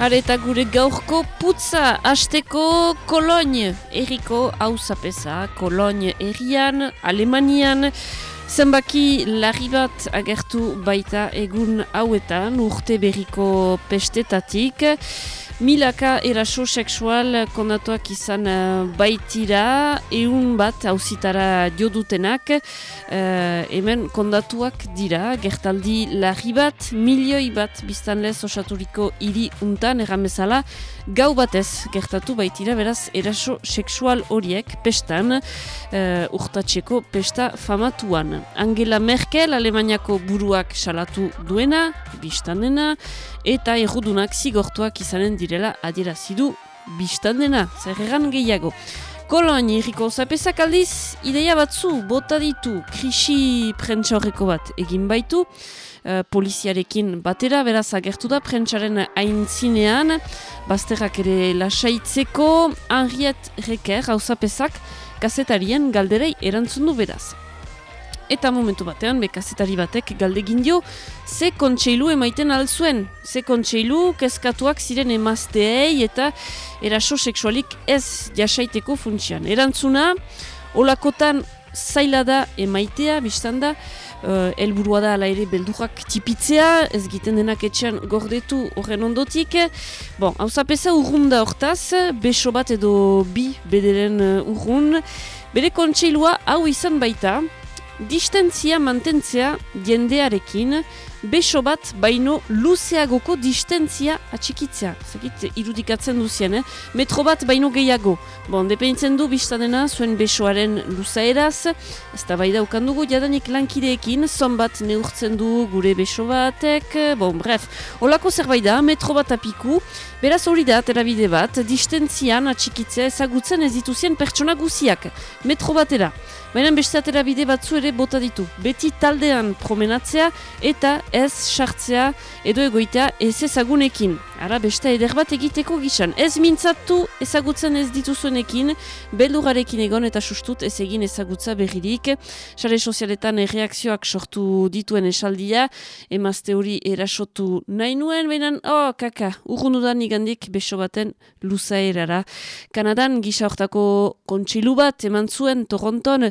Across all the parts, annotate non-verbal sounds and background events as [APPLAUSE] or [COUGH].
Are eta gure gaurko putza hasteko Koloin erriko hauzapeza, Koloin errian, Alemanian, zenbaki larri bat agertu baita egun hauetan urte berriko pestetatik. Milaka eraso seksual kondatuak izan uh, baitira, eun bat hauzitara diodutenak, uh, hemen kondatuak dira, gertaldi larri bat, milioi bat biztanlez osaturiko hiri untan, erramezala, gau batez gertatu baitira, beraz, eraso seksual horiek pestan, uh, urtatzeko pesta famatuan. Angela Merkel, Alemaniako buruak salatu duena, biztanena, eta errudunak zigortuak izanen direla adierazidu biztandena, zer egan gehiago. Koloan irriko zapezak aldiz, ideia batzu bota ditu krisi prentsa horreko bat egin baitu, uh, poliziarekin batera, beraz agertu da prentsaren aintzinean, bazterrak ere lasaitzeko, Henriet Reker, hau zapezak, gazetarien galderei erantzun du beraz. Eta momentu batean, bekazetari batek galdegin dio, ze kontseilu emaiten alzuen. Ze kontseilu kezkatuak ziren emazteei eta eraso seksualik ez jasaiteko funtsian. Erantzuna, olakotan zaila da emaitea, biztan da, uh, elburua da ala ere beldurak tipitzea, ez giten denak etxean gordetu horren ondotik. Bon, hau zapesa urrun da hortaz, beso bat edo bi bederen uh, urrun. Bere kontseilua hau izan baita, distentzia mantentzea jendearekin, beso bat baino luzeagoko distentzia atxikitzea. Zekit, irudikatzen duzien, eh? metro bat baino gehiago. Bon, dependitzen du biztadena zuen besoaren luzaeraz, ez da bai daukandugu jadanik lankideekin, zon bat neurtzen du gure beso batek, bon, bref, holako zerbait da, metro bat apiku, beraz hori da, terabide bat, distentzian atxikitzea ezagutzen ez dituzien pertsona guziak, metro batera. Baina beste atera bide batzu ere bota ditu. Beti taldean promenatzea eta ez sartzea edo egoitea ez ezagunekin. Ara beste eder bat egiteko gizan. Ez mintzatu ezagutzen ez dituzuenekin, beldugarekin egon eta sustut ez egin ezagutza berririk. Sare sozialetan erreakzioak sortu dituen esaldia, emazte hori erasotu nahi nuen, baina, oh, kaka, urrundudan igandik beso baten luzaerara. Kanadan gisa hortako kontsilu bat eman zuen Toronton,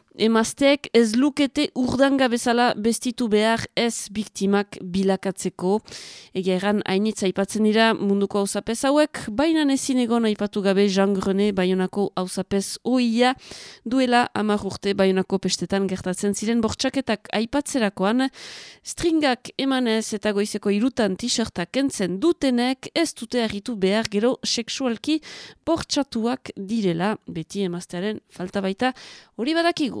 emazteek ez lukete urdanga bezala bestitu behar ez biktimak bilakatzeko. Ega erran hainitza aipatzen dira munduko hausapez hauek, baina ezin egon aipatu gabe Jean Grenet baionako hausapez oia duela amar urte baionako pestetan gertatzen ziren bortxaketak aipatzerakoan, stringak emanez eta goizeko irutan t-shirtak kentzen dutenek ez dute harritu behar gero seksualki bortxatuak direla, beti emaztearen falta baita hori badakigu.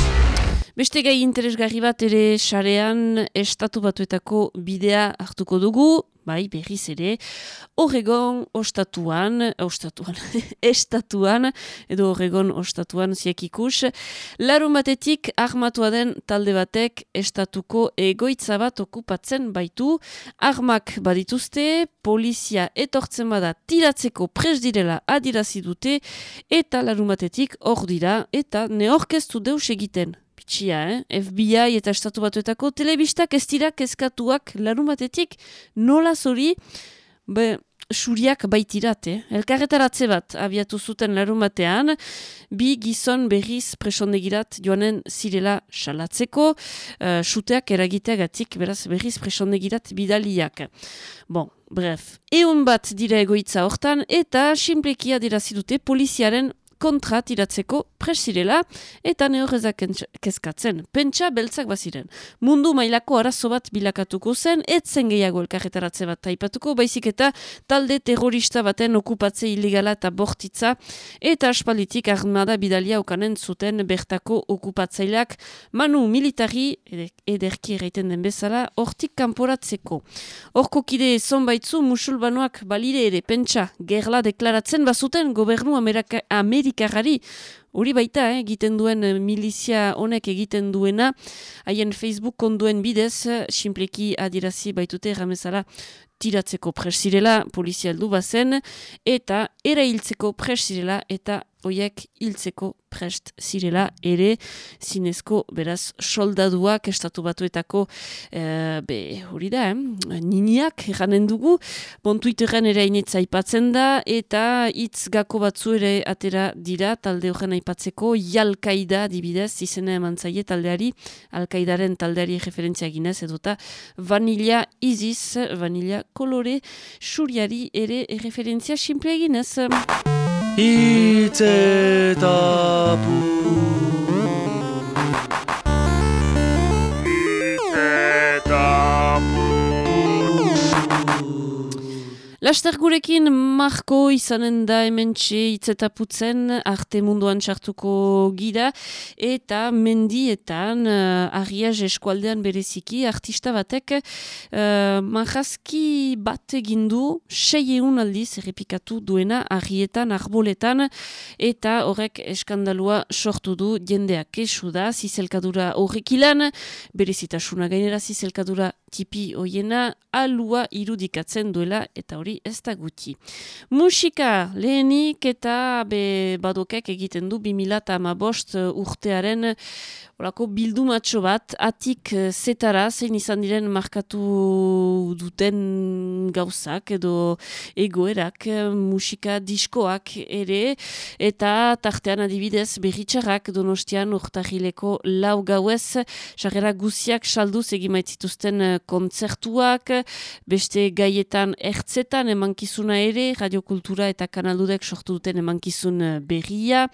Beste gai interesgarri bat ere sarean estatu batuetako bidea hartuko dugu, bai, berriz ere, Oregon ostatuan, ostatuan, [LAUGHS] estatuan, edo Oregon ostatuan ziak ikus, larun batetik armatua den talde batek estatuko egoitza bat okupatzen baitu, armak badituzte, polizia etortzen bada tiratzeko pres direla adirazi dute, eta larun batetik hor dira, eta neorkestu deus egiten. Pitxia, eh? FBI eta estatu batuetako telebistak ez dira kezkatuak larun batetik nola zori be, suriak baitirate. Eh? Elkarretaratze bat abiatu zuten larun batean, bi gizon berriz presondegirat joanen zirela salatzeko, uh, suteak eragiteagatik beraz berriz presondegirat bidaliak. Bon, bref, eun bat dira egoitza hortan eta simpleki adirazidute poliziaren kontra tiratzeko presirela eta neorrezak kezkatzen. Pentsa beltzak baziren. Mundu mailako arazo bat bilakatuko zen, etzen gehiago elkarretaratze bat taipatuko, baizik eta talde terrorista baten okupatze ilegala eta bortitza, eta aspalitik armada bidalia okanen zuten bertako okupatzaileak manu militari ederki erraiten den bezala, hortik kanporatzeko. Horko kide zonbaitzu musulbanoak balire ere pentsa gerla deklaratzen bazuten gobernu Amerika, Amerikarari Hori baita, eh, egiten duen eh, milizia honek egiten duena, haien Facebook konduen bidez, simpleki adirazi baitute erramezala tiratzeko presirela, polizia aldu bazen, eta erailtzeko presirela eta hoiek hiltzeko prest zirela ere zinezko beraz soldaduak estatu batuetako e, be hori da, eh? niniak eranen dugu, bontuiteren ere inetza aipatzen da eta hitz gako batzu ere atera dira talde horren aipatzeko jalkaida dibidez izena eman zaie taldeari alkaidaren taldeari referentzia ginez edota vanilla iziz, vanilla kolore suriari ere referentzia simple eginez. Itzetapu Laster gurekin Marko izanen da hemen itzetaputzen arte munduan txartuko gira eta mendietan uh, ariaz eskualdean bereziki artista batek uh, marrazki bat egindu sei egun aldiz errepikatu duena arietan, arboletan eta horrek eskandalua sortu du jendeak. Kesu da zizelkadura horrek ilan berezitasuna gainera zizelkadura tipi hoiena alua irudikatzen duela eta hori ez da guti. Musika lehenik eta be badokek egiten du 2008 urtearen Olako bildumatxo bat, atik eh, zetara, zein izan diren markatu duten gauzak edo egoerak, eh, musika diskoak ere, eta tartean adibidez berritxarrak donostian urtahileko lau gauez, sarrera guziak salduz egimaitzituzten eh, kontzertuak, beste gaietan ertzetan emankizuna ere, radiokultura eta kanaldudek sortu duten emankizun berria,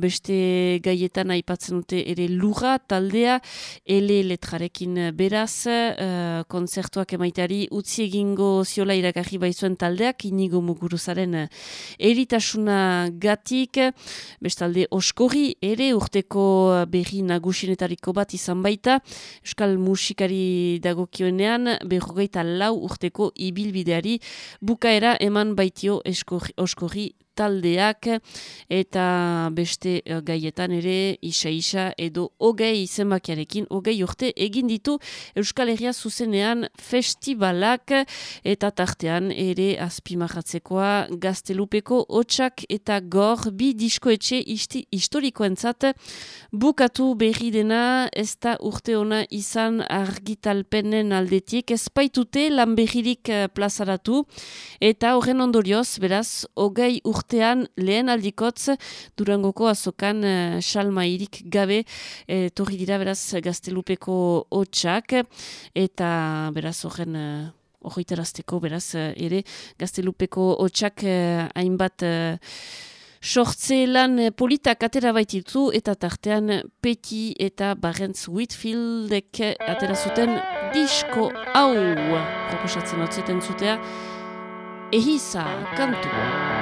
beste gaietan aipatzen dute ere lura taldea ele letrarekin beraz. Uh, konzertuak emaitari utzi egingo ziola irakarri baizuen taldeak inigo muguruzaren uh, eritasuna gatik. Bestalde oskorri ere urteko berri nagusinetariko bat izan baita. Euskal musikari dagokionean berrogeita lau urteko ibilbideari bukaera eman baitio oskorri taldeak eta beste uh, gaietan ere isa-isa edo hogei zenbakiarekin hogei urte egin ditu Euskal Herria zuzenean festivalak eta tartean ere azpimarratzekoa gaztelupeko hotxak eta gor bi diskoetxe historikoentzat bukatu berri dena. Ez da urte ona izan argitalpenen aldetik. Ezpaitute lan berririk uh, plazaratu. Eta horren ondorioz beraz hogei urte urtean lehen aldikotz durangoko azokan uh, salma irik gabe e, torri dira beraz gaztelupeko hotxak eta beraz horren uh, horretarazteko beraz ere gaztelupeko hotxak hainbat uh, sortze lan politak atera baititu eta tartean peti eta barrentz Whitfieldek atera zuten disko hau proposatzen hau zuten zutea Ehiza, kantua.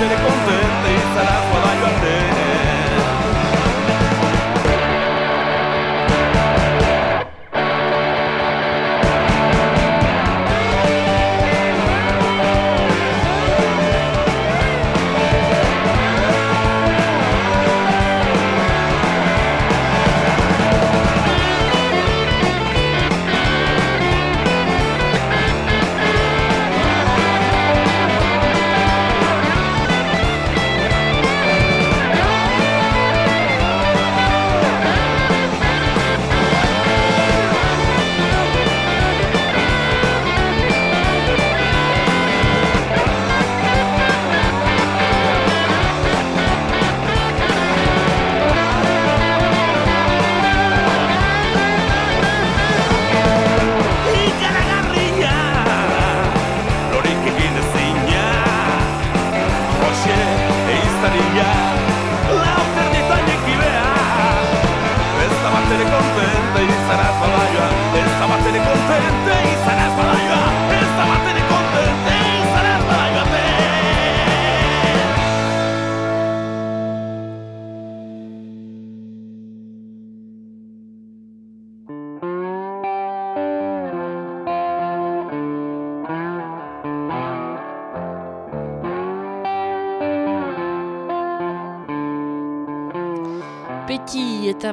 te le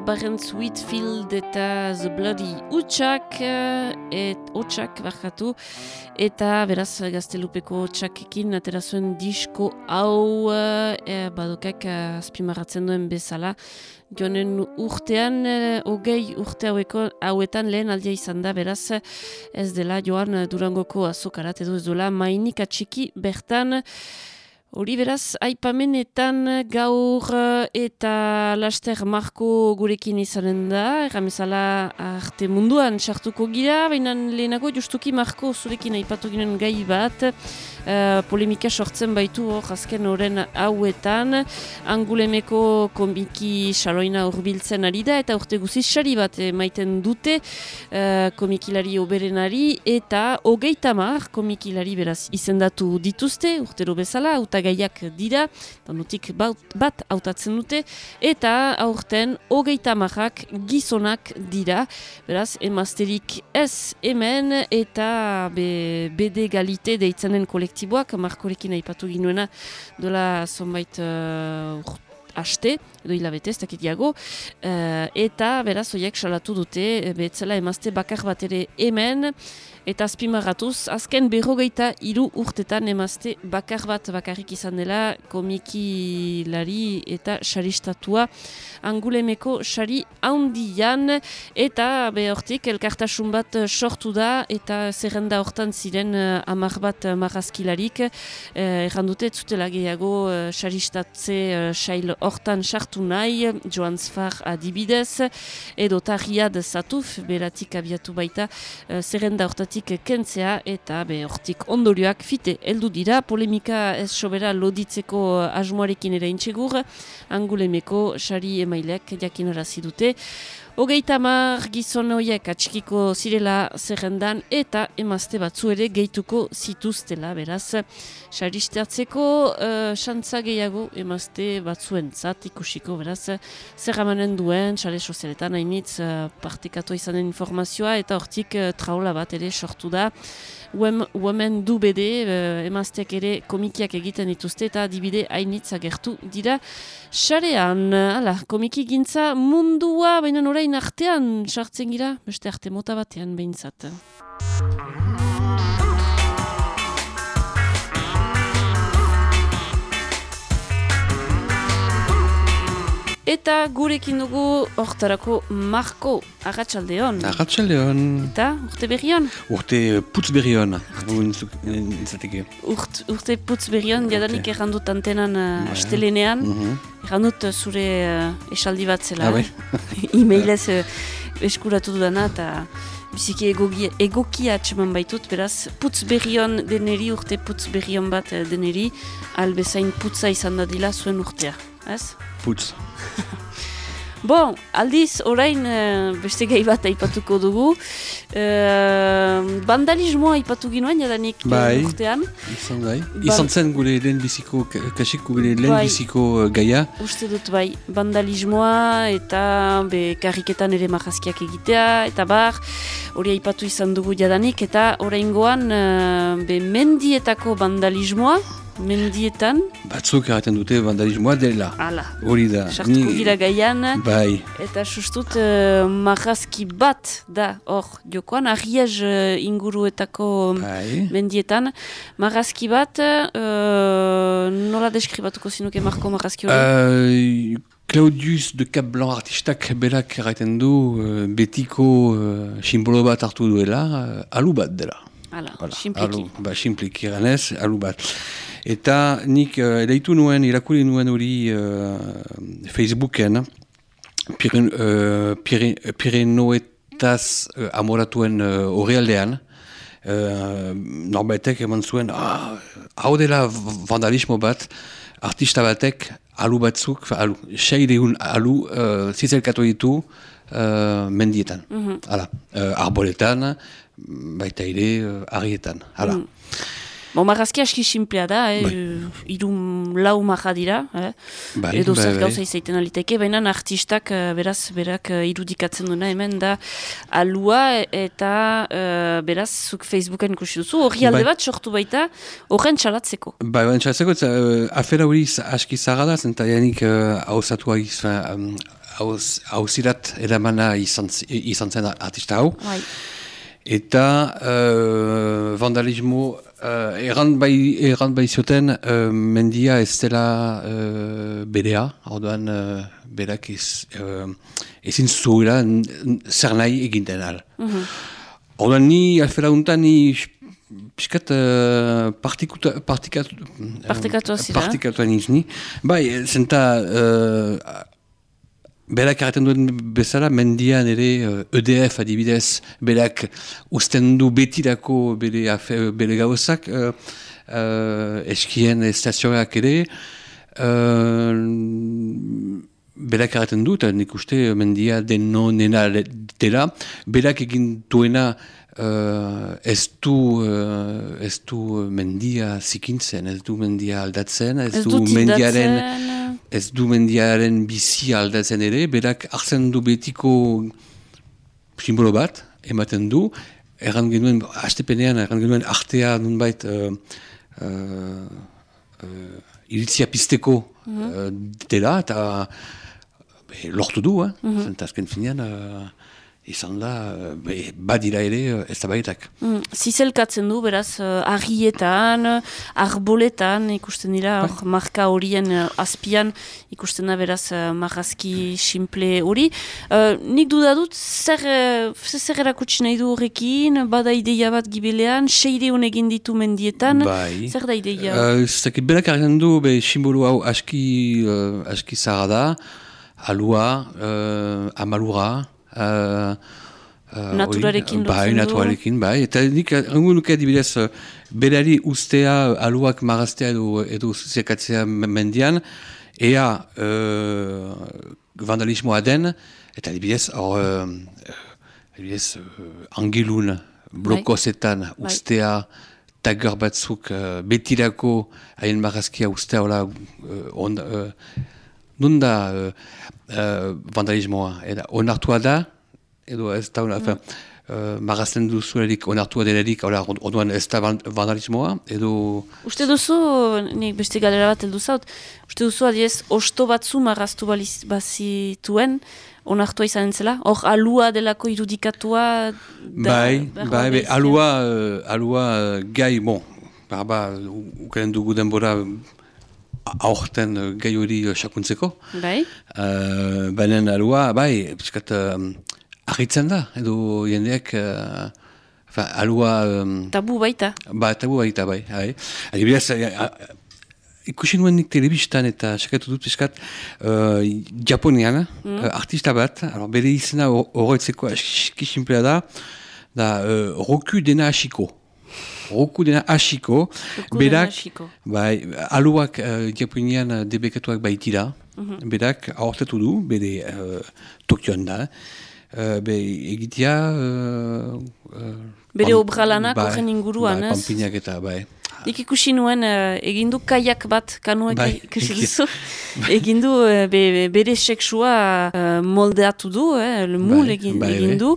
Barents Whitfield eta The Bloody Utsak, eh, et Otsak barkatu, eta beraz gaztelupeko Otsakekin atera zuen disko hau e, badokak azpimarratzen duen bezala. Jonen urtean, hogei urte haueko, hauetan lehen aldia izan da, beraz ez dela joan durangoko azokarat edo ez dela mainik atxiki bertan, Hori beraz, aipamenetan gaur eh, eta laster marko gurekin izanen da, erramezala arte munduan sartuko gira, baina lehenago justuki marko zurekin aipatu ginen gai bat, uh, polemika sortzen baitu hor azken horren hauetan, angulemeko komiki saloina urbiltzen ari da, eta urte guziz sari bat maiten dute uh, komikilari oberenari, eta hogeita mar komikilari beraz izendatu dituzte, urtero bezala, auta gaiak dira, danutik bat hautatzen dute, eta aurten hogeita marrak gizonak dira, beraz, emazterik ez hemen, eta be, bede galite deitzenen kolektiboak, markorekin aipatu ginuena, dola zonbait uh, aste, edo hilabete, ez dakit jago, uh, eta beraz, oiek salatu dute, betzela emazte bakar bat ere hemen, eta azpimarratuz, azken berrogeita hiru urtetan emazte bakar bat bakarrik izan dela komikilari eta xaristatua angulemeko xari haundian eta behortik elkartasun bat sortu da eta zerrenda hortan ziren uh, amar bat marrazkilarik. Uh, errandute zutela gehiago xaristatze uh, xail hortan sartu nahi. Joan Zfar adibidez edo tarriad zatuf beratik abiatu baita uh, zerrenda hortatik kentzea eta be hortik ondorioak fite heldu dira. Polemika ez sobera loditzeko asmoarekin ere intsegur. Angulemeko xari emaileak jakinarazi dute Hogeita mar gizon horiek atxikiko zirela zerrendan eta emazte batzu ere gehituko zituztela, beraz. Xaristeatzeko uh, xantza gehiago emazte batzuen zat ikusiko, beraz. Zer duen, xare sozialetan hainitz uh, partekatu izanen informazioa eta hortik uh, traula bat ere sortu da. Women du bede, uh, emazteak ere komikiak egiten dituzte eta dibide hainitz agertu dira. Xarean, ala, komiki gintza mundua, baina orain artean sartzen gira, beste arte mota batean behintzat. Eta gurekin dugu hortarako Marko, agatxaldeon. Agatxaldeon. Eta urte berrion? Urte putz berrion. Urt, urte putz berrion, jadanik errandut antenan uh, astelenean. Mm -hmm. Errandut zure uh, esaldi bat zela. Ah, bai. [LAUGHS] E-mailez uh, eskuratu dudana eta biziki egokia, egokia atseman baitut, beraz, putz berrion deneri, urte putz berrion bat deneri, albezain putza izan dadila zuen urtea, ez? Putz. [LAUGHS] Bon, aldiz, orain uh, beste gai bat aipatuko dugu. Uh, vandalismoa aipatu ginoen, jadanik bai, urtean. Izan bai. Izan zen gure lehen biziko, kasik gure lehen bai. biziko gaia. Uste dut bai, vandalismoa eta be, karriketan ere marrazkiak egitea, eta bar, hori aipatu izan dugu jadanik, eta orain goan, uh, be, mendietako vandalismoa, mendietan. Batzuk erraten dute vandalismoa dela. Hala. Hori da. Sartuko gira gaian. Bai. Eta sustut uh, marrazki bat da hor jokoan, arriez uh, inguruetako bai. mendietan. Marrazki bat, uh, nola deskribatuko zinuke marko marrazki hori? Uh, Claudius de Cap Blanc artistak berak erraten du uh, betiko uh, simbolo bat hartu duela, uh, alu bat dela. Hala, voilà. simpliki. Alu, ba, simpliki ganez, alu bat. Eta nik uh, eleitu nuen, irakuli nuen hori uh, Facebooken, Piren, uh, Pirenoetaz uh, amoratuen horrealdean, uh, uh, norbaitek eman zuen, ah, hau dela vandalismo bat, artista batek alu batzuk, alu, seideun alu, uh, zizelkatu ditu, uh, mendietan. Mhm. Hala, uh, arboletan, baita ere, uh, arietan. Hala. Bo, marrazki aski simplea da, eh? Bai. iru lau marra dira, eh? Bai, edo bai, zer bai. gauza izaiten aliteke, baina artistak eh, beraz berak eh, irudikatzen duena hemen da alua eta eh, beraz zuk Facebooken ikusi duzu, horri alde Bai. bat sortu baita horren txalatzeko. Ba, ben txatzeko, uh, afera hori aski zaga da, zenta janik uh, hausatua izan, um, hauz, hauzirat eramana izan, izan zen artista hau. Bai. Eta uh, vandalismo, uh, erran bai, erran bai zioten, uh, mendia ez dela uh, berea, orduan uh, berak ez, uh, ezin zuela n- zer nahi eginten al. Orduan ni alfera untan ni pixkat uh, partikuta, partikatu, Partikatua zira. partikatuan izni. Bai, zenta uh, berak erraten duen bezala, mendian ere EDF adibidez, berak usten du betirako bere, afe, bere gauzak, uh, uh, eskien estazioak ere, uh, berak erraten du, eta nik uste mendia deno nena le- dela, berak egin duena uh, ez du, uh, ez du mendia zikintzen, ez du mendia aldatzen, ez, Ez dut mendiaren ez du mendiaren bizi aldatzen ere, berak hartzen du betiko simbolo bat, ematen du, erran genuen, hastepenean, erran genuen artea nunbait uh, uh, uh, iritzia pizteko uh, dela, eta be, lortu du, eh? mm -hmm. azken finean, uh, izan da, be, badira ere uh, ez da baitak. Mm, zizelkatzen du, beraz, uh, argietan, arboletan, ikusten dira, hor, marka horien uh, azpian, ikusten da, beraz, marrazki simple hori. Uh, nik dudadut, zer, zer erakutsi nahi du horrekin, bada ideia bat gibelean, seire egin ditu mendietan, Bai. zer da ideia? Uh, Zakit berak du, be, simbolo hau aski, uh, aski zara da, alua, uh, amalura, uh, uh, Naturarekin Bai, lotzen du. naturarekin, bai. Eta nik errangu nuke adibidez, uh, berari ustea, aluak maraztea edo, edo zekatzea mendian, ea uh, vandalismoa den, eta adibidez, hor, uh, adibidez, uh, angilun, blokozetan ustea, tagar batzuk uh, betirako haien marazkia ustea, hola, uh, on, uh, nun da uh, uh, vandalismoa, eta onartua da, edo ez da, mm. uh, marazten duzuelik onartua delerik, hola, orduan ez da van- vandalismoa, edo... Uste duzu, nik beste galera bat heldu zaut, uste duzu adiez, osto batzu marraztu baliz- bazituen, onartua izan zela? Hor, alua delako irudikatua... da- bai, bai, bai, alua, alua gai, bon, barba, ukaren dugu denbora aurten gai hori uh, sakuntzeko. Bai? Uh, Baina alua, bai, piskat, um, argitzen da, edo jendeak, uh, fa, alua, um, Tabu baita. ba, tabu baita, bai, bai. Adibidez, eh, a- ikusi nuen nik telebistan eta sakatu dut piskat, uh, Japonian, uh, artista bat, alors, bere izena hor- horretzeko aski simplea da, da uh, Roku dena hasiko. Roku dena hasiko, berak, dena hashiko. bai, aluak uh, Japonian uh, debekatuak baitira, berak aurtatu du, bere uh, Tokioan da, uh, be egitea... Uh, uh, Bere pam- obra lanak bai, horren inguruan, bai, ez? Pampinak eta, bai. Nik ikusi nuen uh, egin du kaiak bat kanuek Bai, ikusi duzu. egin du eh, be, be- bere seksua uh, moldeatu du, eh, le mul Bai, egin, bai, egin bai. du,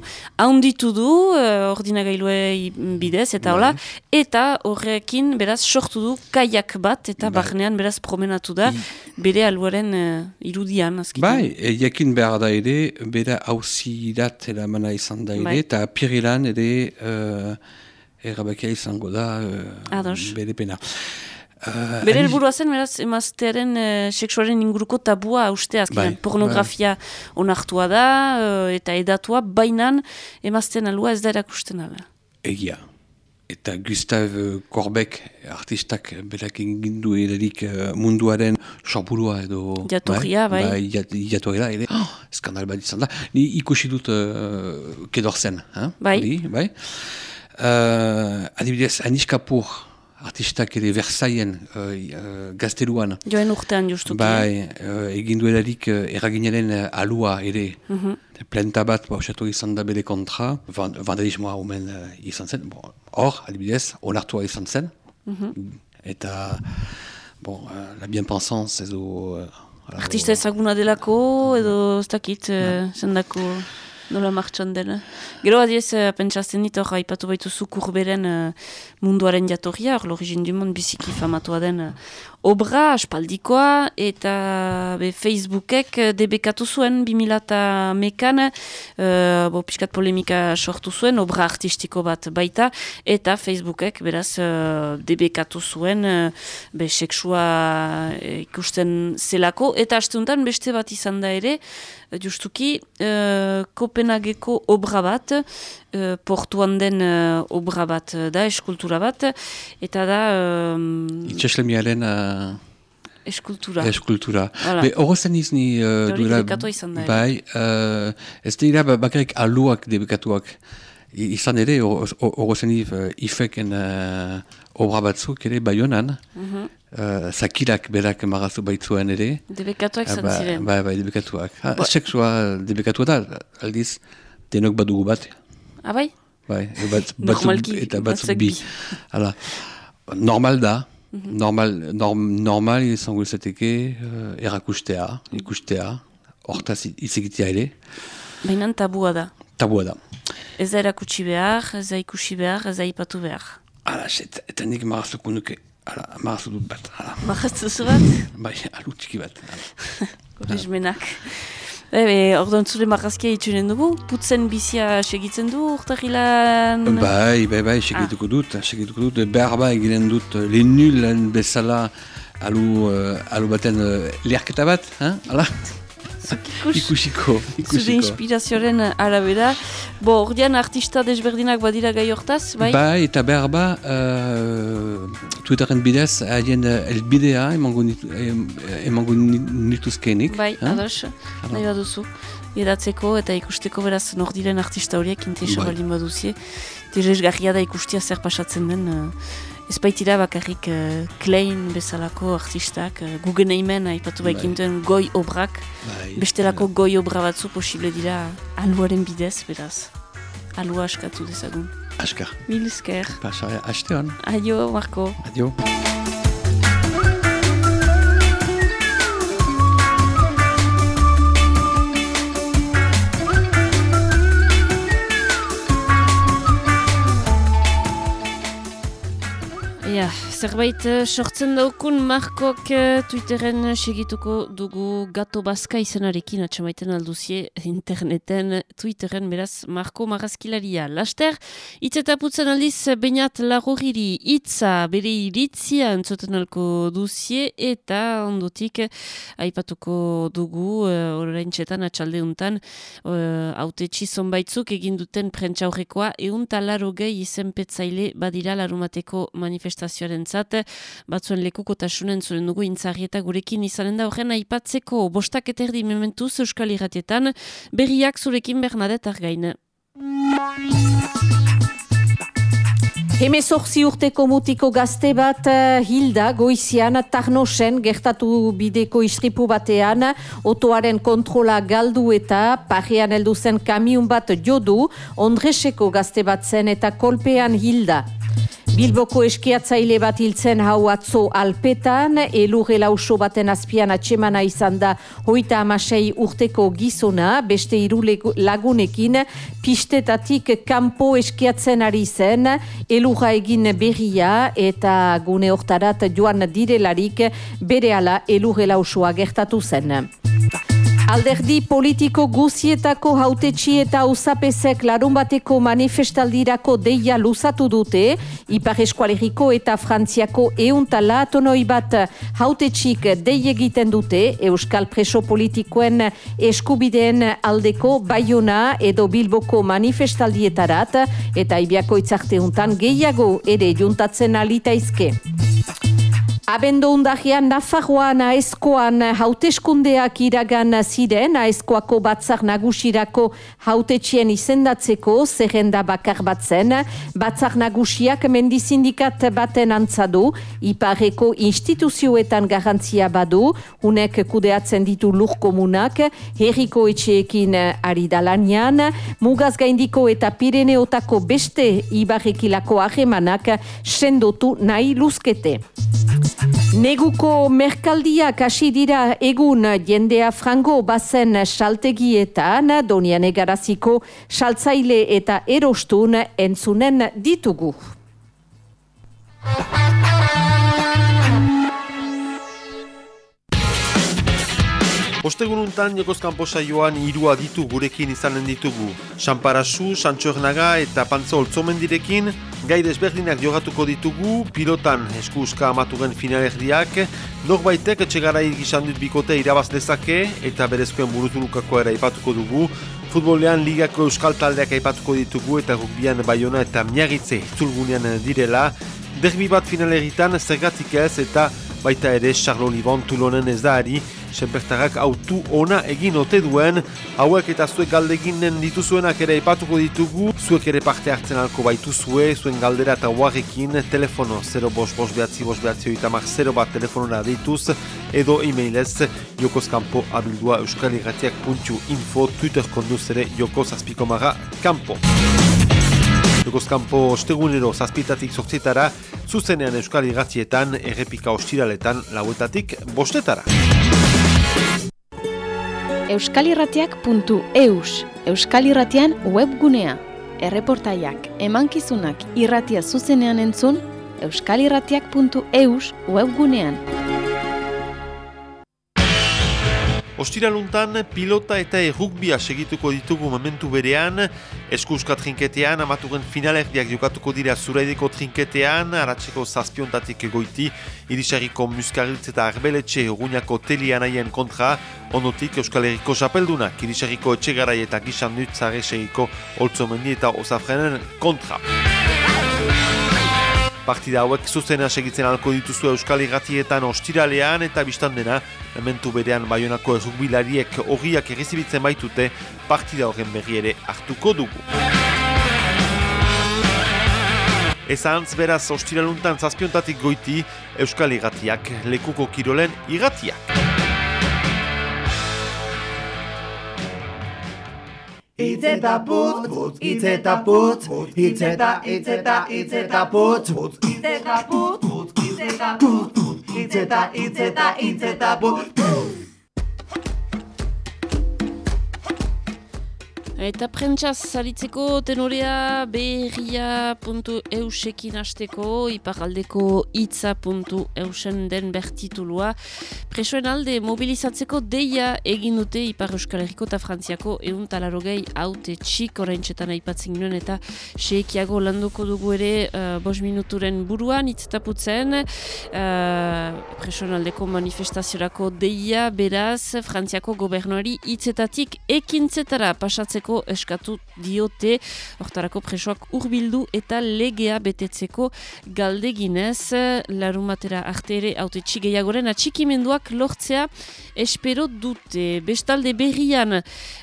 haunditu du uh, ordinagailuei bidez eta hola, eta horrekin beraz sortu du kaiak bat eta Bai. barnean beraz promenatu da bere aluaren uh, irudian azkitan. Bai, e, jakin behar da ere, bera hauzirat eramana izan da ere, Bai. eta pirilan ere uh, errabakia izango da uh, bere pena. Uh, Bere helburua zen, beraz, emaztearen eh, sexuaren inguruko tabua uste azkenean. Bai, Pornografia onartua da, eh, eta edatua, bainan emazten alua ez da erakusten ala. Egia. Eta Gustav Korbek, artistak, berak egin du edarik uh, munduaren sorburua edo... Jatorria, bai. Bai, jat, jatorria, ere, oh, skandal bat izan da. Ni ikusi dut uh, kedorzen, hein? Bai. Hori, bai. Uh, adibidez, Anish Kapoor, artistak ere Versaillen uh, uh, gazteluan. Joen urtean justuki. Bai, uh, egin duelarik uh, eraginaren uh, alua ere. Mhm. Plenta bat pausatu izan da bere kontra, van, vandalismoa omen uh, izan zen. Bon, hor, adibidez, onartua izan zen. Eta, bon, uh, la bien-pensance edo... Uh, Artista ezaguna delako, edo ez dakit, eh, zendako nola martxan dena. Gero adiez, uh, pentsazten dit, hor, haipatu baituzu kurberen uh, munduaren jatorria, hor, l'origine du monde biziki famatua den uh, obra, aspaldikoa, eta be, Facebookek eh, debekatu zuen, 2000 eta mekan, uh, bo, piskat polemika sortu zuen, obra artistiko bat baita, eta Facebookek, beraz, uh, debekatu zuen, uh, be, seksua eh, ikusten zelako, eta asteuntan beste bat izan da ere, justuki, uh, Kopenhageko obra bat, uh, portuan den uh, obra bat da, eskultura bat, eta da... Um, Itxaslemiaren uh, eskultura. eskultura. Hala. Be, Horrezen izni... Uh, duela- izan da. Bai, uh, ez dira ba- bakarrik aluak debekatuak. I- izan ere, horrezen uh, ifeken uh, obra batzuk ere baionan, Mhm. uh, zakilak berak marazu baitzuen ere. Debekatuak izan ba- ziren. Bai, bai, debekatuak. Ha, Ba- Seksua debekatua da, aldiz, denok badugu bat. Ah, bai? Bai, e bat, batzuk, eta batzuk bi. Hala. Normal da, Mhm. normal, norm, normal izango izateke uh, erakustea, ikustea, hortaz hitz egitea ere, Baina tabua da. tabua da. Ez da erakutsi behar, ez da ikusi behar, ez da ipatu behar. Hala, eta, eta nik marazuko nuke, hala, marazu dut bat, hala, Bajatzen zu bat, bai, [LAUGHS] alu txiki bat. Hala. Ebe, orduan zure marrazkia itxunen dugu, putzen bizia segitzen du, urtahilan... Bai, bai, bai, segituko dut, segituko dut, behar ba eginen dut, lehenulen bezala alu, uh, alu baten uh, leharketa bat, hein? hala? Ikus, Ikusiko, zure ikusiko. inspirazioaren arabera. Bo, ordean artista desberdinak badira gai hortaz, bai? Bai, eta behar ba, uh, Twitteren bidez, haien uh, elbidea emango, nitu, em, emango ni- nituzkenik. Bai, hein? ados, nahi baduzu. Edatzeko eta ikusteko beraz nor diren artista horiek interesa Bai. baldin baduzie. Interesgarria da ikustia zer pasatzen den. Uh, ez baitira bakarrik uh, Klein bezalako artistak, uh, Guggenheimen aipatu Bai. baikintuen goi obrak, Bai, bestelako goi obra batzu posible dira aluaren bidez, beraz. Alua askatu dezagun. Askar, Mil esker. pasa, haste hon. Aio, Marco. Adio. Zerbait eh, sortzen daukun Markok eh, Twitteren segituko dugu gato bazka izenarekin atxamaiten alduzie [LAUGHS] interneten Twitteren beraz Marko Marrazkilaria. Laster, hitz eta putzen aldiz bainat lagoriri hitza bere iritzia entzuten alko duzie eta ondotik aipatuko dugu uh, orain txetan atxaldeuntan uh, haute txizon baitzuk egin duten prentxaurrekoa eun talaro gehi izenpetzaile badira larumateko manifestazioaren zat, batzuen lekukotasunen zuen dugu intzarrieta gurekin izanen da horren aipatzeko bostak eterdi mementuz Euskal Irratietan berriak zurekin Bernadette Argain. Hemezortzi urteko mutiko gazte bat eh, hilda goizian tarnosen gertatu bideko istripu batean otoaren kontrola galdu eta parrean heldu zen kamiun bat jodu Ondreseko gazte bat zen eta kolpean hilda. Bilboko eskiatzaile bat hiltzen hau atzo alpetan, elurre lauso baten azpian atxemana izan da hoita amasei urteko gizona, beste hiru lagunekin, pistetatik kanpo eskiatzen ari zen, elurra egin berria eta gune hortarat joan direlarik bere ala elurre lausoa gertatu zen. Alderdi politiko guzietako hautetxi eta usapezek larun bateko manifestaldirako deia luzatu dute, Ipar Eskualeriko eta Frantziako euntala tonoi bat hautetxik dei egiten dute, Euskal preso politikoen eskubideen aldeko Bayona edo Bilboko manifestaldietarat, eta Ibiako itzarteuntan gehiago ere juntatzen alitaizke. Abendo undagian Nafarroan aezkoan hauteskundeak iragan ziren, aezkoako batzar nagusirako hautetxien izendatzeko zerrenda bakar batzen, batzar nagusiak mendizindikat baten antzadu, ipareko instituzioetan garantzia badu, unek kudeatzen ditu lur komunak, herriko etxeekin ari dalanian, mugaz gaindiko eta pireneotako beste ibarrekilako ahemanak sendotu nahi luzkete. Neguko merkaldiak hasi dira egun jendea frango bazen saltegietan, donian egaraziko saltzaile eta erostun entzunen ditugu. Ostegununtan Jokoskampo saioan irua ditu gurekin izanen ditugu. Sanparasu, Santxornaga eta Pantzo Oltzomendirekin, gai desberdinak jogatuko ditugu, pilotan eskuska amatugen finalerdiak, norbaitek etxegarai gizan dut bikote irabaz dezake eta berezkoen burutulukako ere ipatuko dugu, Futbolean ligako euskal taldeak aipatuko ditugu eta rugbian baiona eta miagitze zulgunean direla. Derbi bat finaleritan zergatik ez eta baita ere Charlo Libon Tulonen ez da ari, senpertarrak autu ona egin ote duen, hauek eta zuek galdeginen dituzuenak ere ipatuko ditugu, zuek ere parte hartzen alko baitu zue, zuen galdera eta huarrekin, telefono 0 bos bos behatzi bos behatzi oitamak 0 bat telefonora dituz, edo e-mailez jokoskampo abildua euskaliratiak.info Twitter konduz ere jokos azpikomara kampo. Jokoskampo ostegunero zazpitatik sortzietara, zuzenean euskal irratietan, errepika ostiraletan lauetatik bostetara. euskalirratiak.eus Euskal Irratian webgunea. Erreportaiak, emankizunak irratia zuzenean entzun, euskalirratiak.eus webgunean. Ostiraluntan pilota eta errugbia segituko ditugu momentu berean, eskuska trinketean, amaturen finalerdiak jokatuko dira zuraideko trinketean, aratzeko zazpiontatik egoiti, irisariko muskariltz eta arbeletxe urruñako telianaien kontra, onotik Euskal Herriko Zapeldunak, irisariko etxegarai eta gizan dut zaresegiko oltzomendi eta osafrenen kontra. Partida hauek zuzena segitzen alko dituzu Euskal Irratietan ostiralean eta biztan dena, mementu berean baionako errukbilariek horriak errezibitzen baitute, partida horren berri ere hartuko dugu. Ezantz beraz ostiraluntan zazpiontatik goiti Euskal Irratiak, lekuko kirolen irratiak. Itz eta putz, putz, itz eta putz, itz eta, itz eta, itz eta putz, putz, itz eta putz, putz, itz eta putz, itz eta, itz eta, itz eta putz, putz. Eta prentsaz zaritzeko tenorea berria.eusekin hasteko iparaldeko itza.eusen den bertitulua. Presoen alde mobilizatzeko deia egin dute Ipar Euskal Herriko eta Frantziako egun talarogei haute txik oraintxetan aipatzen ginoen eta seekiago landuko dugu ere uh, bos minuturen buruan itzetaputzen uh, presoen aldeko manifestaziorako deia beraz Frantziako gobernuari itzetatik ekintzetara pasatzeko eskatu diote. Hortarako presoak urbildu eta legea betetzeko galdeginez larumatera arte ere haute txigeiagoren atxikimenduak lortzea espero dute. Bestalde berrian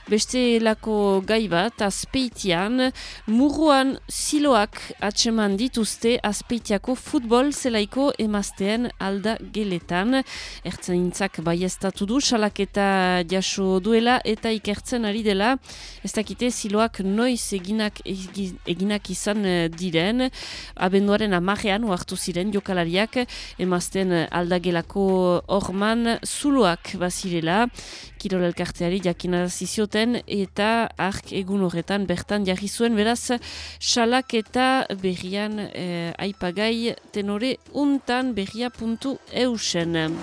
beste lako gai bat azpeitian muruan siloak atseman dituzte azpeitiako futbol zelaiko emazteen alda geletan. Ertzaintzak baiestatu du salaketa jaso duela eta ikertzen ari dela. Ez dakite siloak noiz eginak, eginak izan eh, diren, abenduaren amajean oartu ziren jokalariak, emazten aldagelako orman zuloak bazirela, Kirol elkarteari jakinarazi zioten eta ark egun horretan bertan jarri zuen. Beraz salak eta berrian eh, aipagai tenore untan berria puntu eusen.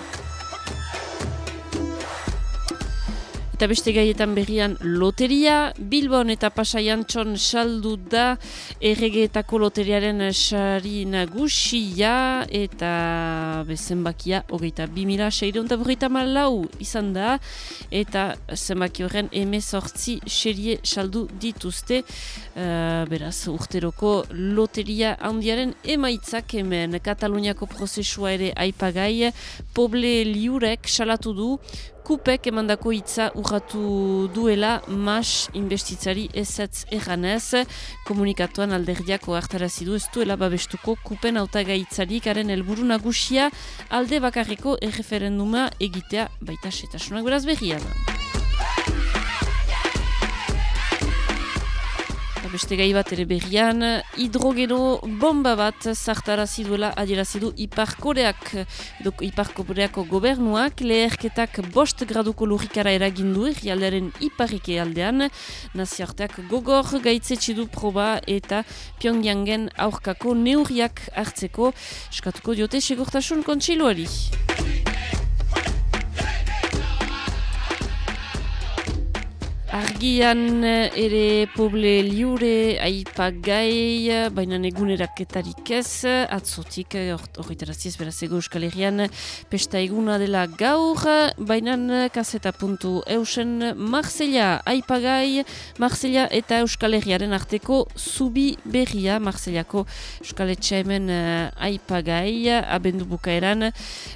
Eta beste gaietan berrian loteria, Bilbon eta Pasaian txon saldu da erregeetako loteriaren sari nagusia. Eta bezenbakia hogeita bi mila seireunta berreita malau izan da. Eta zenbaki horren emezortzi serie saldu dituzte. Uh, beraz urteroko loteria handiaren emaitzak hemen. Kataluniako prozesua ere aipagai. Poble Liurek salatu du kupek emandako hitza urratu duela mas investitzari ezetz erranez. Komunikatuan alderdiako hartarazi du ez duela babestuko kupen autagaitzarik haren helburu nagusia alde bakarreko erreferenduma egitea baita setasunak beraz beste gai bat ere berrian, hidrogeno bomba bat zartarazi duela adierazi du Iparkoreak, Iparkoreako gobernuak, leherketak bost graduko lurikara eragindu errialdaren Iparike aldean, naziarteak gogor gaitzetsi du proba eta Pyongyangen aurkako neurriak hartzeko, eskatuko diote segurtasun kontsiluari. Argian eh, ere poble liure aipagai, baina eguneraketarik ez, atzotik eh, horretaraziz beraz ego euskal herrian pesta eguna dela gaur, baina kaseta puntu eusen Marsella aipagai, Marsella eta euskal herriaren arteko zubi berria, Marsellako euskal etxaimen eh, aipagai, abendu bukaeran,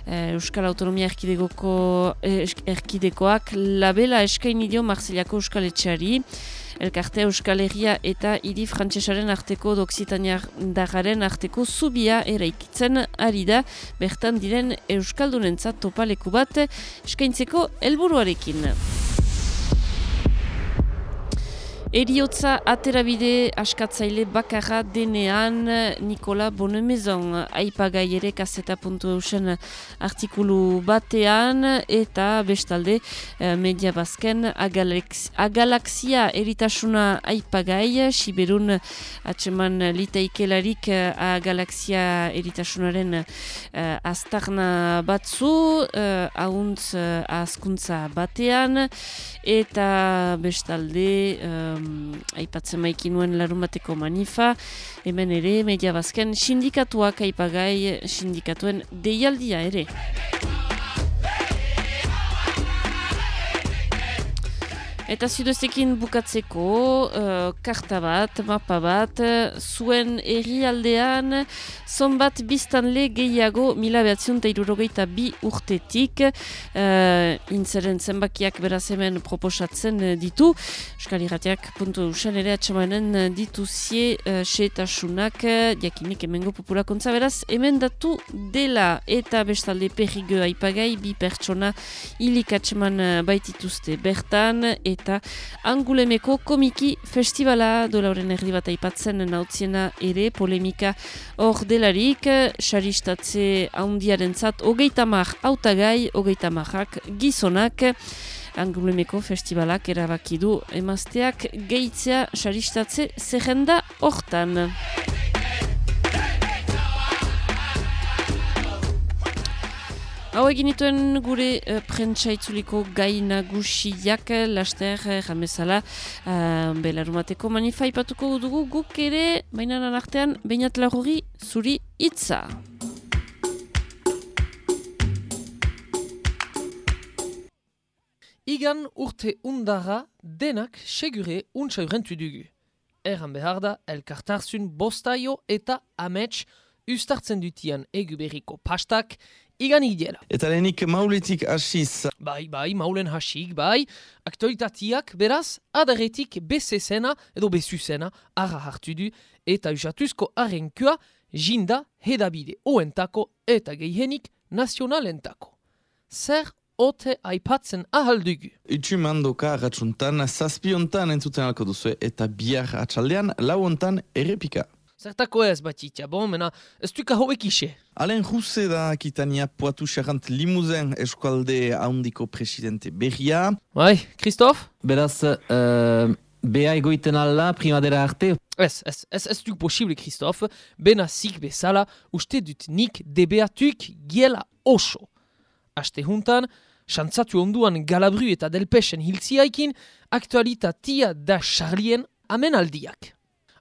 euskal autonomia erkidegoko erkidekoak labela eskaini dio Marsellako euskal etxeari, elkarte euskal herria eta hiri frantsesaren arteko doksitaniar dagaren arteko zubia eraikitzen ari da, bertan diren euskaldunentzat topaleku bat eskaintzeko helburuarekin. Eriotza aterabide askatzaile bakarra denean Nikola Bonemezon aipagai ere kaseta puntu eusen artikulu batean eta bestalde eh, media bazken agalaxia eritasuna aipagai Siberun atseman litaikelarik eh, agalaxia eritasunaren uh, astarna batzu uh, ahuntz uh, askuntza batean eta bestalde um, aipatzen maikin nuen larun bateko manifa, hemen ere, media bazken, sindikatuak aipagai, sindikatuen deialdia ere. Eta zidozekin bukatzeko, uh, karta bat, mapa bat, zuen herrialdean zonbat biztanle gehiago mila behatzion eta bi urtetik. Uh, intzeren zenbakiak beraz hemen proposatzen ditu. Euskal Iratiak puntu usan ere atxamanen dituzie uh, seetasunak diakinik emengo populakontza beraz hemen datu dela. Eta bestalde perrigeo aipagai bi pertsona hilik atxaman baitituzte bertan. eta eta Angulemeko komiki festivala dolauren erdi bat aipatzen nautziena ere polemika hor delarik xaristatze haundiaren zat hogeita mar autagai, hogeita marrak gizonak Angulemeko festivalak erabaki du emazteak gehitzea xaristatze zerrenda hortan. Hau egin gure uh, prentsa itzuliko gai nagusiak laster uh, jamezala uh, belarumateko manifa ipatuko dugu guk ere baina artean bainat laguri zuri itza. Igan urte undara denak segure untsa urrentu dugu. Erran behar da elkartarzun bostaio eta amets ustartzen dutian egu berriko pastak igan idiela. Eta lehenik mauletik hasiz. Bai, bai, maulen hasik, bai. Aktualitatiak beraz, adaretik bezesena edo bezusena arra hartu du eta usatuzko arrenkua jinda hedabide oentako eta gehihenik nazionalentako. Zer ote aipatzen ahaldugu. Itxu mandoka ratxuntan, zazpiontan entzuten alko duzu eta bihar atxaldean lauontan errepika. Zertako ez batitza, bon, mena, ez duka hobek ise. Alen Russe da Kitania poatu xarant limuzen eskualde haundiko presidente berria. Bai, Christoph? Beraz, uh, beha egoiten alla primadera arte? Ez, ez, ez, ez duk posible, Christoph. Bena zik bezala, uste dut nik debeatuk giela oso. Aste juntan, Santzatu onduan Galabru eta Delpesen hiltziaikin, aktualitatia da Charlien amenaldiak.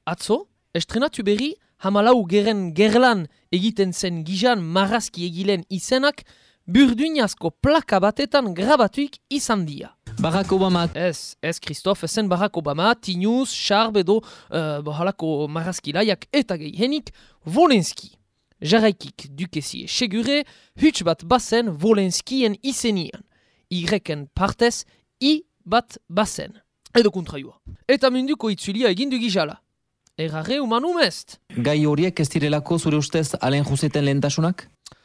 Atzo, estrenatu berri, hamalau geren gerlan egiten zen gizan marrazki egilen izenak, burduinazko plaka batetan grabatuik izan dia. Barack Obama. Ez, ez, Christophe, zen Barack Obama, Tinuz, Charb edo uh, halako marrazkilaiak eta gehihenik, Volenski. Jarraikik dukezie segure, huts bat bazen Volenskien izenian. Y-en partez, I bat bazen. Edo kontraioa. Eta munduko itzulia egindu gizala. Errare human umest. Gai horiek ez direlako zure ustez alen juzeten lehentasunak?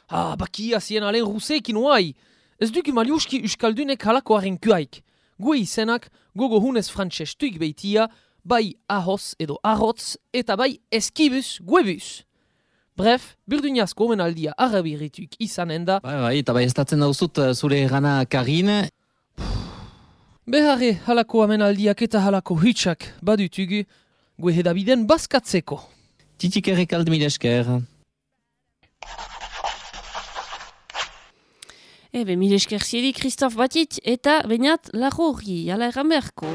Ah, baki hasien alen ruseekin oai. Ez duk maliuski uskaldunek halako kuaik. Gue izenak gogo hunez frantsestuik beitia, bai ahos edo arrotz eta bai eskibus guebus. Bref, burduniazko menaldia arabirituik izanen da. Bai, bai, eta bai ez dauzut eh, zure gana karin. Beharre halako amenaldiak eta halako hitsak badutugu, gue hedabiden baskatzeko. Titik errek aldemide esker. Ebe, mile esker ziedi, Christophe Batit eta bainat lagorri, ala erran beharko.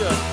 I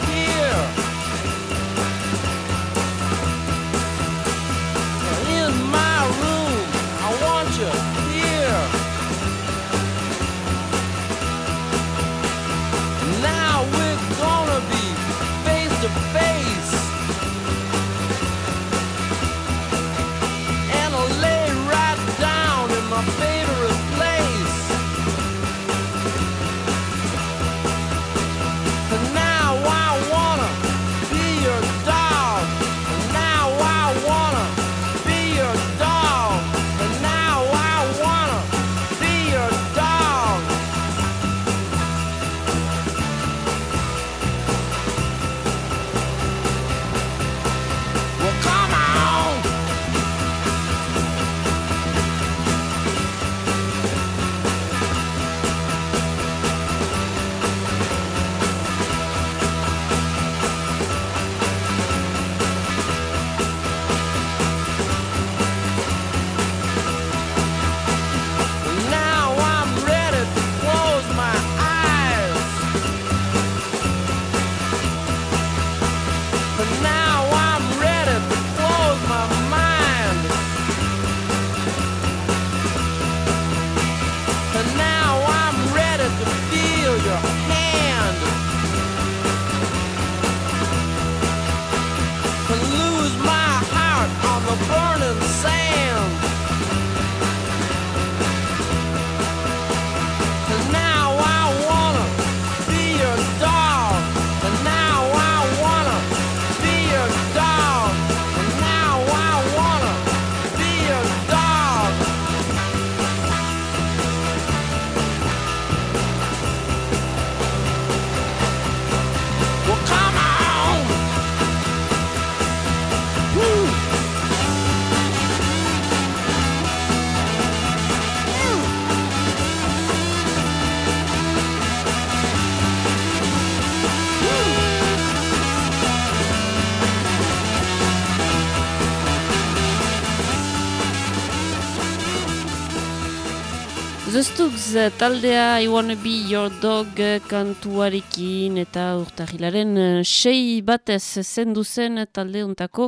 Eh, taldea I Wanna Be Your Dog eh, kantuarekin eta urtahilaren eh, sei batez zendu zen talde untako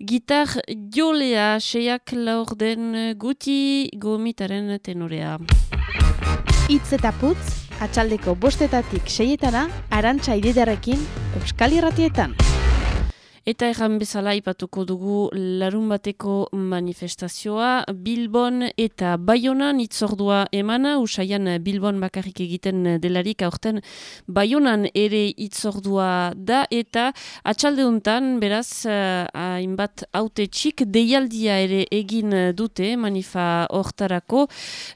gitar jolea seiak laurden eh, guti gomitaren tenorea. Itz eta putz, atxaldeko bostetatik seietana, arantxa ididarekin, Euskal Irratietan. Eta erran bezala ipatuko dugu larun bateko manifestazioa Bilbon eta Baionan itzordua emana, usaian Bilbon bakarrik egiten delarik aurten Baionan ere itzordua da eta atxaldeuntan beraz eh, hainbat haute txik deialdia ere egin dute manifa hortarako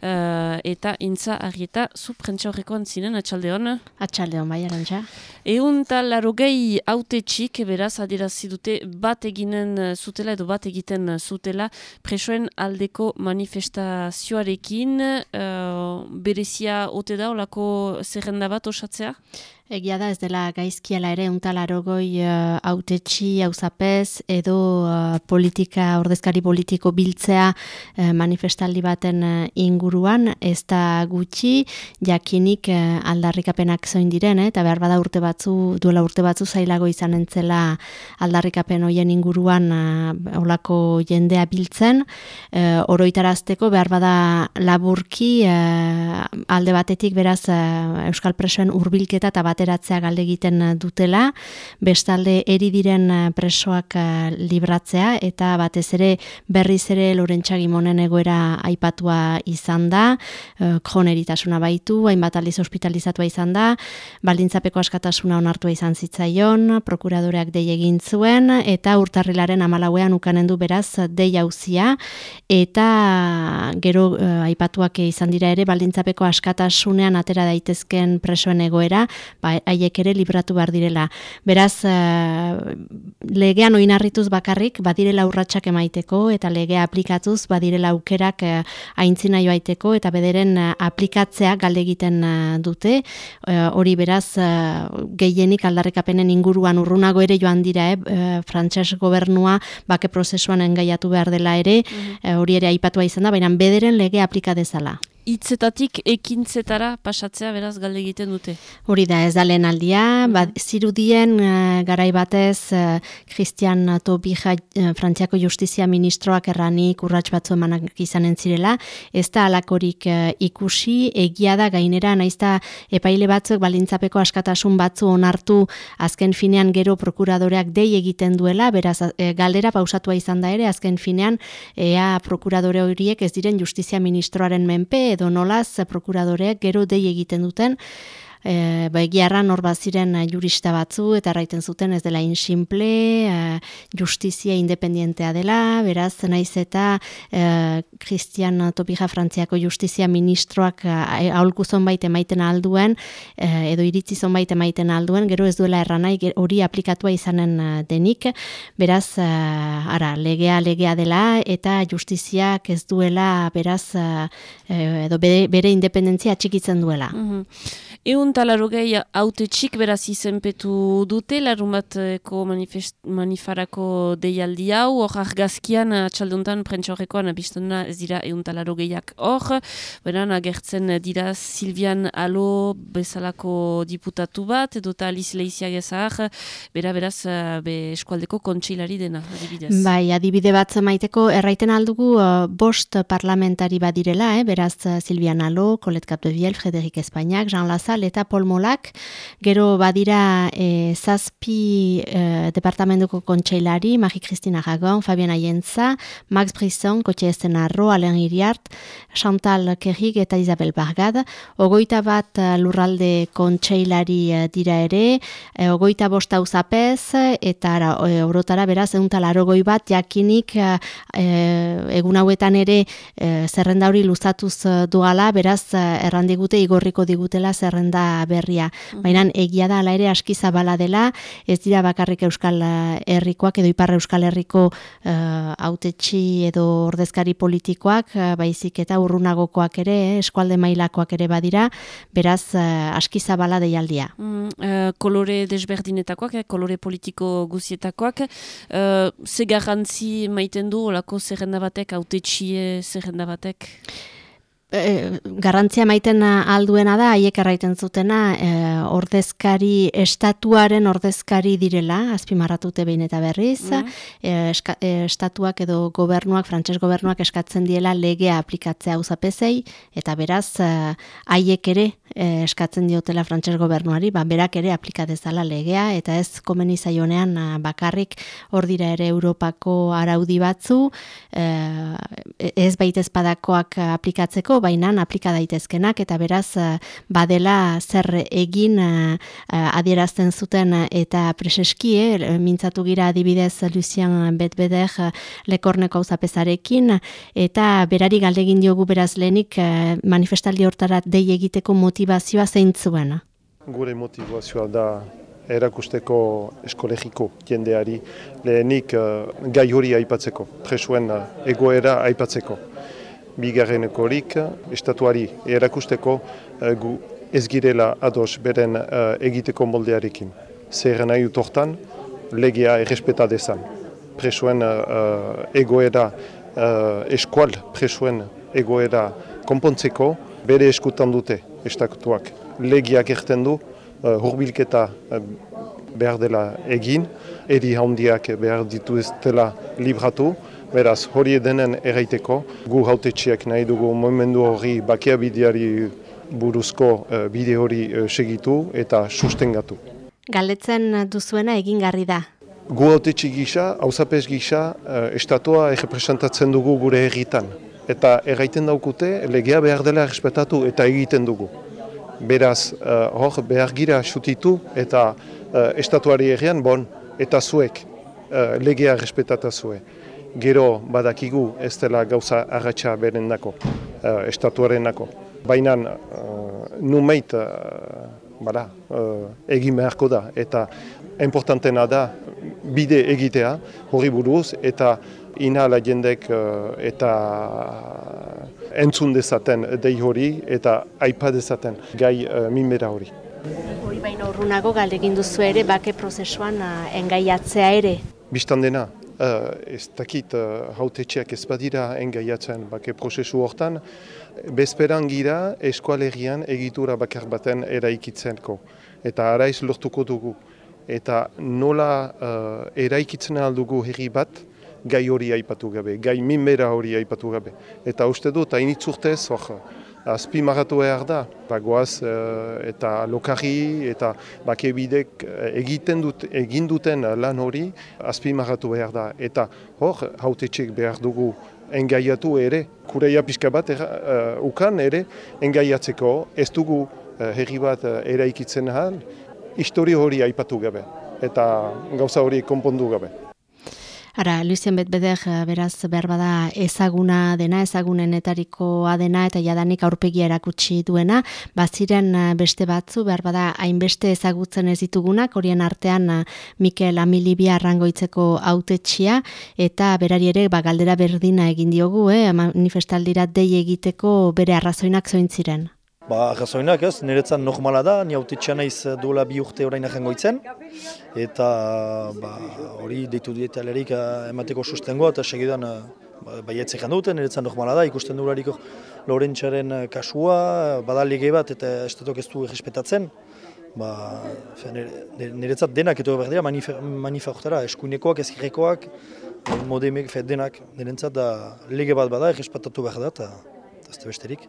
eh, eta intza argieta zu prentsa horrekoan zinen atxaldeon. Atxaldeon, bai, arantxa. Egun tal larogei haute txik beraz adierazi adierazi dute bat eginen eh, zutela edo bat egiten eh, zutela presoen aldeko manifestazioarekin uh, berezia ote da olako zerrenda bat osatzea? Egia da ez dela gaizkiela ere untalarogoi uh, autetxi, hauzapez, edo uh, politika, ordezkari politiko biltzea uh, manifestaldi baten uh, inguruan, ez da gutxi, jakinik uh, aldarrikapenak zoin diren, eh? eta behar bada urte batzu, duela urte batzu zailago izan entzela aldarrikapen hoien inguruan uh, olako jendea biltzen, uh, oroitarazteko behar bada laburki uh, alde batetik beraz uh, Euskal Presoen urbilketa eta bateratzea galde egiten dutela, bestalde eri diren presoak libratzea eta batez ere berriz ere Lorentzagi monen egoera aipatua izan da, kroneritasuna baitu, hainbat aldiz hospitalizatua izan da, baldintzapeko askatasuna onartua izan zitzaion, prokuradoreak dei egin zuen eta urtarrilaren amalauean ukanen du beraz dei hauzia eta gero aipatuak izan dira ere baldintzapeko askatasunean atera daitezken presoen egoera, ba, haiek ere libratu behar direla. Beraz, uh, legean oinarrituz bakarrik, badirela urratsak emaiteko, eta legea aplikatuz, badirela aukerak uh, aintzina joaiteko, eta bederen uh, aplikatzea galde egiten dute. hori beraz, gehienik aldarrekapenen inguruan urrunago ere joan dira, eh? frantses gobernua bake prozesuan engaiatu behar dela ere, mhm. hori ere aipatua izan da, baina bederen legea aplika dezala hitzetatik ekintzetara pasatzea beraz galde egiten dute. Hori da, ez da lehen aldia, mm. ba, zirudien uh, garai batez Christian uh, Tobija uh, Frantziako Justizia Ministroak erranik urrats batzu emanak izanen zirela, ez da alakorik uh, ikusi, egia da gainera, naizta epaile batzuk balintzapeko askatasun batzu onartu azken finean gero prokuradoreak dei egiten duela, beraz e, galdera pausatua izan da ere, azken finean ea prokuradore horiek ez diren Justizia Ministroaren menpe edo nolaz prokuradoreak gero dei egiten duten e, ba, egiarra baziren eh, jurista batzu eta raiten zuten ez dela insimple, e, justizia independientea dela, beraz naiz eta e, Christian Topija Frantziako justizia ministroak aholku zonbait emaiten alduen, e, edo iritzi zonbait emaiten alduen, gero ez duela erranai hori aplikatua izanen denik, beraz ara, legea legea dela eta justiziak ez duela beraz edo bere, bere independentzia txikitzen duela. Mm Eun talarogei haute txik beraz izenpetu dute, larumateko manifarako deialdi hau, hor argazkian txalduntan prentxorrekoan abistuna ez dira eun talarogeiak hor, beran agertzen dira Silvian Alo bezalako diputatu bat, edo eta Alice Leiziak ezar, bera beraz be eskualdeko kontseilari dena, adibidez. Bai, adibide bat maiteko, erraiten aldugu uh, bost parlamentari badirela, eh? beraz Silvian Alo, Colette Capdeviel, Frederik Espainiak, Jean Lazal, eta Polmolak, gero badira e, zazpi e, departamentuko kontseilari, Mari Kristina Ragon, Fabiana Aientza, Max Brisson, Kotxe Esten Alen Iriart, Chantal Kerrig eta Isabel Bargad, ogoita bat e, lurralde kontseilari dira ere, e, ogoita bosta uzapez, eta ara, e, orotara beraz, eguntal arogoi bat, jakinik e, egun hauetan ere e, zerrenda hori luzatuz duala, beraz, errandigute igorriko digutela zerrenda da berria. Baina egia da ala ere aski zabala dela, ez dira bakarrik Euskal Herrikoak edo Ipar Euskal Herriko uh, autetxi edo ordezkari politikoak, uh, baizik eta urrunagokoak ere, eh, eskualde mailakoak ere badira, beraz uh, aski zabala deialdia. Mm, kolore desberdinetakoak, eh, kolore politiko guzietakoak, uh, ze garrantzi maiten du olako zerrenda batek, autetxie zerrenda batek? E, garrantzia maiten alduena da, haiek erraiten zutena, e, ordezkari, estatuaren ordezkari direla, azpimarratute behin eta berriz, mm. estatuak edo gobernuak, frantses gobernuak eskatzen diela legea aplikatzea uzapezei, eta beraz, haiek ere eskatzen diotela frantses gobernuari, ba, berak ere aplikatezala legea, eta ez komeni zaionean bakarrik hor dira ere Europako araudi batzu, ez baitez padakoak aplikatzeko, baina aplika daitezkenak eta beraz eh, badela zer egin uh, adierazten zuten eta preseski, eh, mintzatu gira adibidez Lucien Betbeder lekorneko auzapezarekin eta berari galdegin diogu beraz lehenik manifestaldi hortara dei egiteko motivazioa zein zuena. Gure motivazioa da erakusteko eskolegiko jendeari lehenik uh, gai hori aipatzeko, presuen uh, egoera aipatzeko. Bigarreneko horik, estatuari erakusteko uh, gu ez girela ados beren uh, egiteko moldearekin. Zer nahi dut hortan, legia errespeta dezan. Presuen uh, egoera, eskual presuen egoera konpontzeko, bere eskutan dute estatuak. Legiak erten du, hurbilketa behar dela egin, eri handiak behar ditu ez dela libratu, beraz hori denen erraiteko, gu hautetxeak nahi dugu momentu hori bakia bideari buruzko uh, bide hori uh, segitu eta sustengatu. Galdetzen duzuena egingarri da. Gu hautetxe gisa, hauzapez gisa, uh, estatua errepresentatzen dugu gure herritan. Eta erraiten daukute, legea behar dela respetatu eta egiten dugu. Beraz, uh, hor behar gira sutitu eta estatuari errean bon, eta zuek legea respetata zue. Gero badakigu ez dela gauza arratxa beren dako, uh, estatuaren dako. Baina uh, numeit uh, bada, uh, egin beharko da eta importantena da bide egitea hori buruz eta inhala jendek uh, eta entzun dezaten dei hori eta aipa dezaten gai uh, minbera hori. Hori baino urrunago galdegin duzu ere bake prozesuan uh, engaiatzea ere. Bistan dena, uh, ez dakit uh, hautetxeak ez badira engaiatzen bake prozesu hortan, bezperan gira eskualerian egitura bakar baten eraikitzenko. Eta araiz lortuko dugu. Eta nola uh, eraikitzen aldugu herri bat, gai hori aipatu gabe, gai minbera hori aipatu gabe. Eta uste dut, hainitz urtez, hor, azpi maratu behar da. Bagoaz eta lokarri eta bakebidek egiten dut, egin duten lan hori azpi maratu behar da. Eta hor, hautetxek behar dugu engaiatu ere, kureia pixka bat uh, ukan ere, engaiatzeko ez dugu herri bat eraikitzen ahal, histori hori aipatu gabe eta gauza hori konpondu gabe. Ara, Luizien Betbeder, beraz, behar bada ezaguna dena, ezagunenetarikoa dena, eta jadanik aurpegia erakutsi duena, baziren beste batzu, behar bada hainbeste ezagutzen ez ditugunak, horien artean Mikel Amilibia arrangoitzeko autetxia, eta berari ere, ba, galdera berdina egin diogu, eh? manifestaldira dei egiteko bere arrazoinak zointziren. Ba, arrazoinak ez, niretzan normala da, ni autetxea naiz duela bi urte orain ahengoitzen, eta ba, hori deitu dieta alerik emateko sustengoa, eta segidan ba, baietze duten, niretzan normala da, ikusten dulariko Lorentxaren kasua, badalege bat eta estatok ez du errespetatzen, ba, niretzat denak eto behar dira manifa ortara, eskuinekoak, ezkirekoak, modemek, denak, niretzat da lege bat bada, errespetatu behar da, eta ez besterik.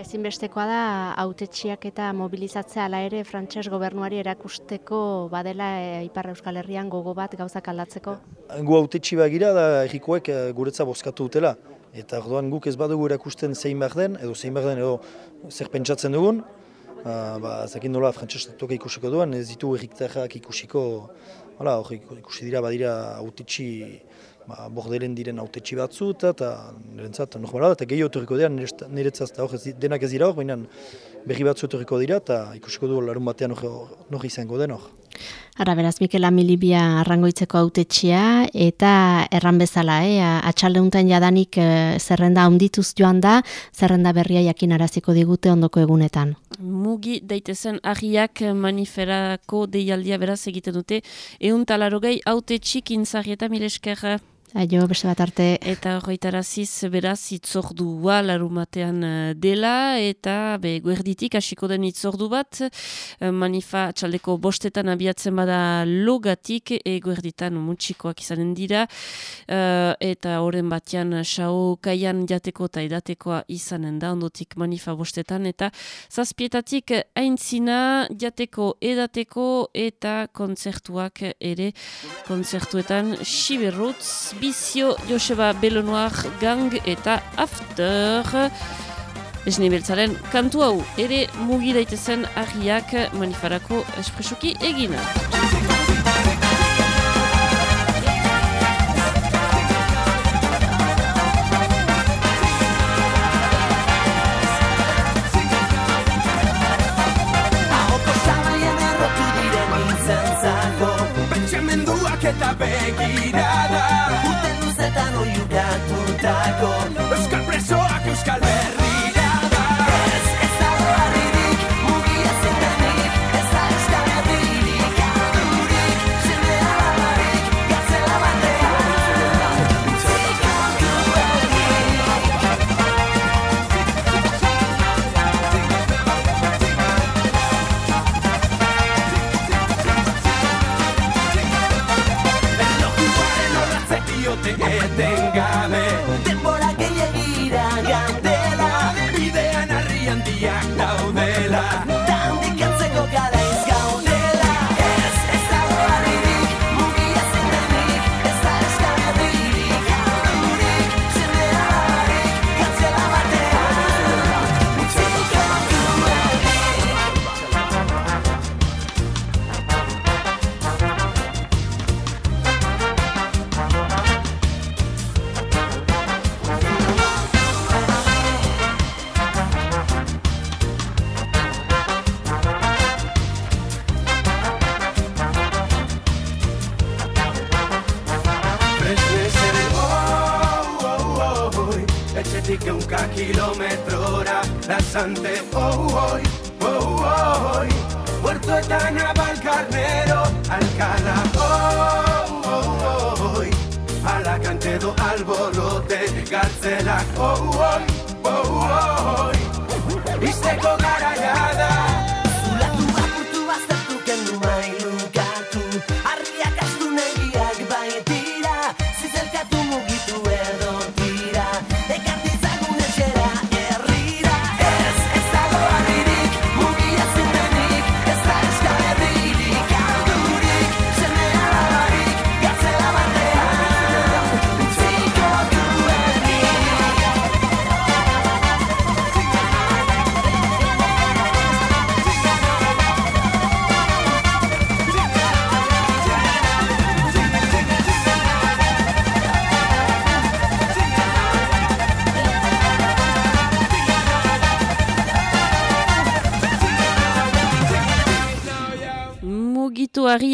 Ezinbestekoa da autetxiak eta mobilizatzea ala ere frantses gobernuari erakusteko badela e, Ipar Euskal Herrian gogo bat gauzak aldatzeko. Gu autetxi bagira da errikoek e, guretza bozkatu dutela. Eta orduan guk ez badugu erakusten zein behar den, edo zein behar den, edo zer pentsatzen dugun. Uh, ba, zakin nola frantzestatuak ikusiko duen, ez ditu erriktarrak ikusiko, hala, ikusi dira badira autetxi ba, bordelen diren autetxi batzu eta, eta nirentzat normala da, eta gehi oturiko dira niretzat hor denak ez dira hor, baina berri batzu oturiko dira eta ikusiko du larun batean hori izango den hor. Ara, beraz, Mikel Amilibia arrangoitzeko autetxia eta erran bezala, eh? atxaldeuntan jadanik eh, zerrenda ondituz joan da, zerrenda berria jakin araziko digute ondoko egunetan. Mugi daitezen ahiak maniferako deialdia beraz egiten dute, egun talarogei autetxik inzarrieta mileskerra. Aio, beste bat arte. Eta horretaraziz, beraz, itzordua larumatean eh, dela, eta be, guerditik hasiko den itzordu bat, eh, manifa txaldeko bostetan abiatzen bada logatik, e guerditan mutxikoak izanen dira, uh, eta horren batean sao kaian jateko eta edatekoa izanen da, ondotik manifa bostetan, eta zazpietatik aintzina jateko edateko eta kontzertuak ere, kontzertuetan siberrutz, Bizio, Joseba Belonoar, Gang eta After. Esne beltzaren kantu hau ere mugi daitezen argiak manifarako espresuki egina. Ahoko sabaien Pentagonal.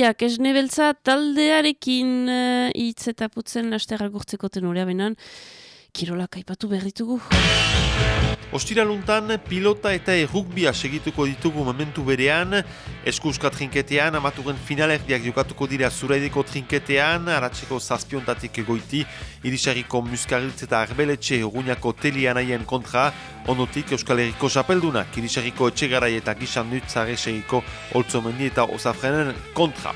Harriak esnebeltza taldearekin eh, hitz eta putzen lasterra gurtzeko tenorea benan. Kirolak aipatu berritugu. Ostiraluntan pilota eta errugbia segituko ditugu momentu berean, eskuska trinketean, amaturen finalerdiak jokatuko dira zuraideko trinketean, aratzeko zazpiontatik goiti, irisariko muskariltz eta arbeletxe urruñako telianaien kontra, onotik Euskal Herriko Zapeldunak, irisariko etxegarai eta gisan dut zaresegiko oltzomendi eta osafrenen kontra.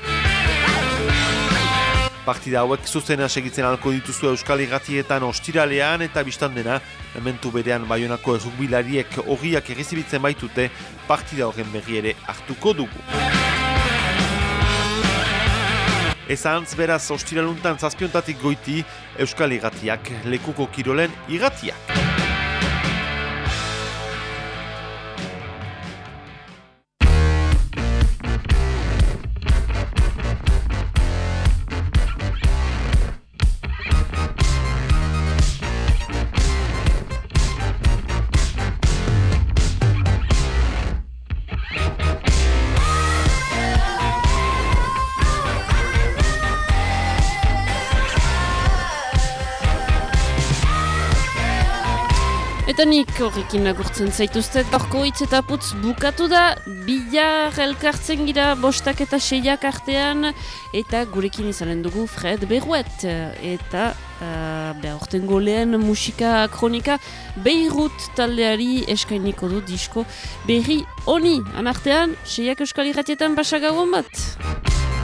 Partida hauek zuzena segitzen alko dituzu Euskal Irratietan ostiralean eta biztan dena, momentu berean baionako errukbilariek horriak errezibitzen baitute, partida horren berri ere hartuko dugu. Ezantz beraz ostiraluntan zazpiontatik goiti Euskal Irratiak, lekuko kirolen irratiak. Eta nik horrekin agurtzen zaituztet gorko hitz eta putz bukatu da bilar elkartzen gira bostak eta seiak artean eta gurekin izanen dugu Fred Berruet eta uh, behorten golean musika kronika Beirut taldeari eskainiko du disko berri honi anartean seiak euskal irratietan basagauan bat.